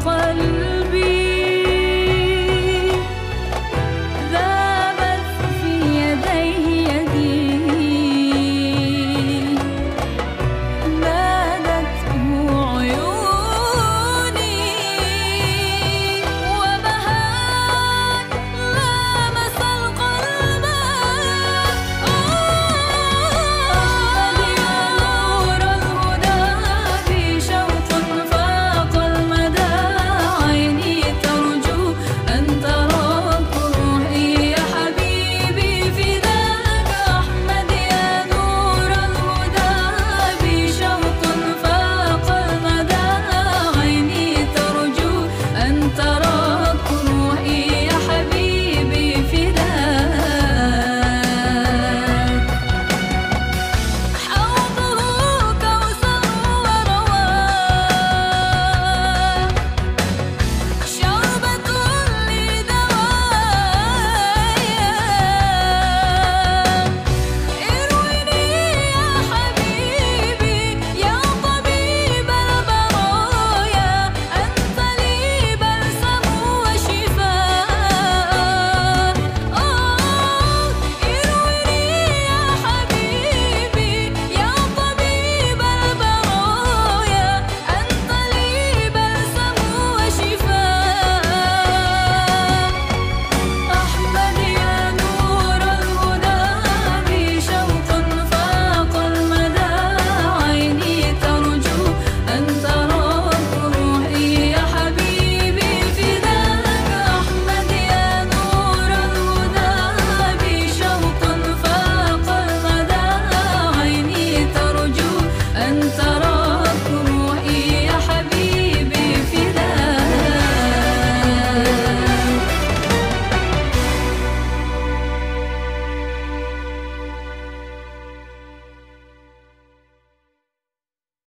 欢乐